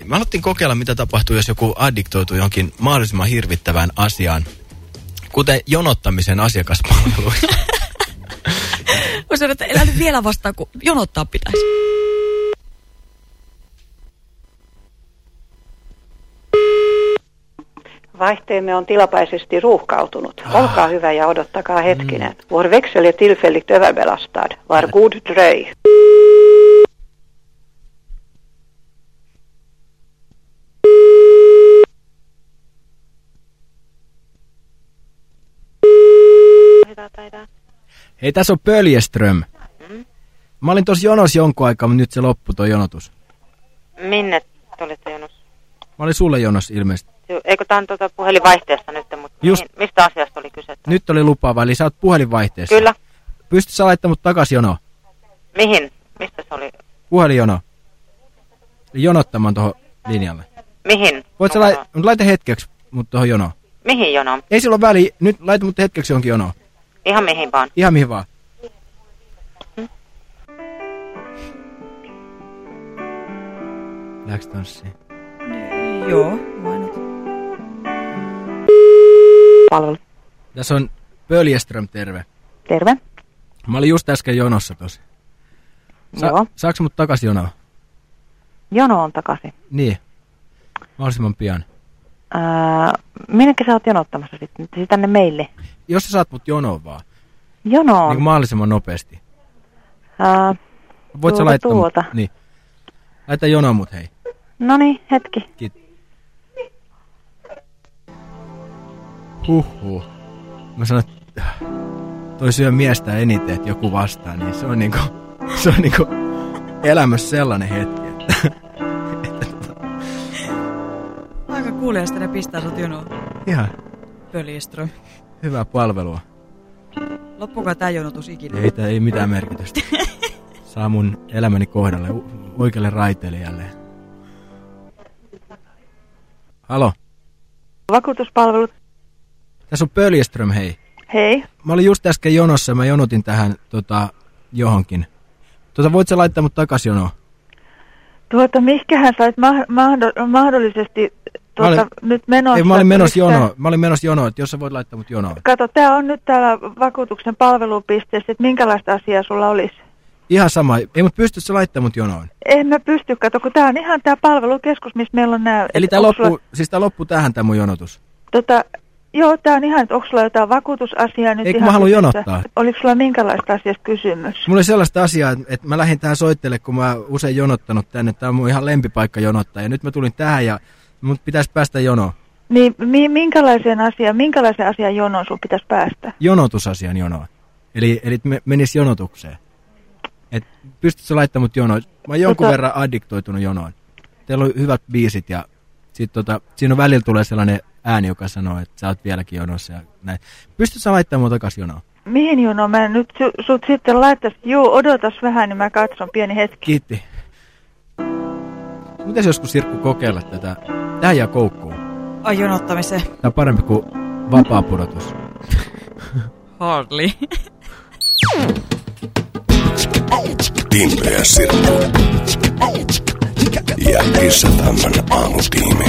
Me haluttiin kokeilla, mitä tapahtuu, jos joku addiktoituu jonkin mahdollisimman hirvittävään asiaan, kuten jonottamisen asiakaspalveluihin. Mä sanoin, että elä nyt vielä vastaan, kun jonottaa pitäisi. Vaihteemme on tilapäisesti ruuhkautunut. Olkaa hyvä ja odottakaa hetkinen. Vår växel är tillfälligt överbelastad. Var god dröj. Hyvää päivää. Hei, tässä on Pöljeström. Mä olin tossa jonos jonkun aikaa, mutta nyt se loppui tuo jonotus. Minne te olitte jonossa? Mä olin sulle jonos ilmeisesti. Eikö tämä on tuota puhelinvaihteesta nyt, mutta Just. mihin, mistä asiasta oli kyse? Nyt oli lupaava, eli sä oot puhelinvaihteessa. Kyllä. Pystyt sä laittamaan mut takas jono? Mihin? Mistä se oli? Puhelinjono. Eli jonottamaan tuohon linjalle. Mihin? Voit sä lai- laita hetkeksi mut tuohon jonoon. Mihin jonoon? Ei sillä ole väliä, nyt laita mut hetkeksi johonkin jonoon. Ihan mihin vaan. Ihan mihin vaan. Läks tanssiin? Joo, not? Palvelu. Tässä on Pöljeström, terve. Terve. Mä olin just äsken jonossa tosi. Joo. Saaks mut takas jonoon? Jono on takaisin. Niin. Mahdollisimman pian. Ää, minnekä sä oot jonottamassa sitten? Siis tänne meille. Jos sä saat mut jonoon vaan, Jono niin mahdollisimman nopeasti. Ää, Voit sä Tuota, laittaa tuota. mut? Niin. Laita jonoon mut hei. no niin, hetki. Kiitos. Huhhuh. Mä sanon, että toi syö miestä eniten, että joku vastaa, niin se on niinku, se on niinku elämässä sellainen hetki, että Aika kuulijasta ne pistää sut jonoon. ihan Pöljeström. Hyvää palvelua. Loppukaa tää jonotus ikinä. Ei, tää ei mitään merkitystä. Saa mun elämäni kohdalle oikealle raiteelle jälleen. Halo, Vakuutuspalvelut. tässä on Pöljeström, hei. Hei. Mä olin just äsken jonossa ja mä jonotin tähän tota, johonkin. Tota, voit sä laittaa mut takas jonoon? Tuota, mihkähän sä oot ma- mahdo- mahdollisesti tuota, olin- nyt menossa? Ei, mä olin menossa jonoon. Mä olin menossa jonoon, että jos sä voit laittaa mut jonoon. Kato, tää on nyt täällä vakuutuksen palvelupisteessä, että minkälaista asiaa sulla olisi? Ihan sama. Ei mut pysty sä laittaa mut jonoon. En mä pysty, kato, kun tää on ihan tää palvelukeskus, missä meillä on nää... Eli tää onks loppuu, Sulla, siis tää loppuu tähän tää mun jonotus. tota, joo, tää on ihan, että onko sulla jotain vakuutusasiaa nyt Ei, kun ihan mä kyseessä? jonottaa. Oliko sulla minkälaista asiasta kysymys? Mulla oli sellaista asiaa, että- mä lähdin tähän soittele, kun mä usein jonottanut tänne. Tää on mun ihan lempipaikka jonottaa. Ja nyt mä tulin tähän ja mut pitäisi päästä jonoon. Niin, mi- minkälaiseen asiaan, minkälaisen asian jonoon sun pitäisi päästä? Jonotusasian jonoon. Eli, eli me menis jonotukseen. Et pystytkö laittamaan mut jonoon? Mä oon jonkun Tota- verran addiktoitunut jonoon. Teillä on hyvät biisit ja sit tota, siinä on välillä tulee sellainen ääni, joka sanoo, että sä oot vieläkin jonossa ja näin. Pystytkö sä laittamaan mut takas jonoon? Mihin jonoon mä nyt su- sut sitten laittaisin? Juu, odotas vähän, niin mä katson pieni hetki. Kiitti. Mitäs joskus Sirkku kokeilla tätä? Tää jää koukkuun. Ai jonottamiseen. Tää on parempi kuin vapaa pudotus. Hardly. Timpeä Sirkku. Ja Kissa-Tamman aamutiimi.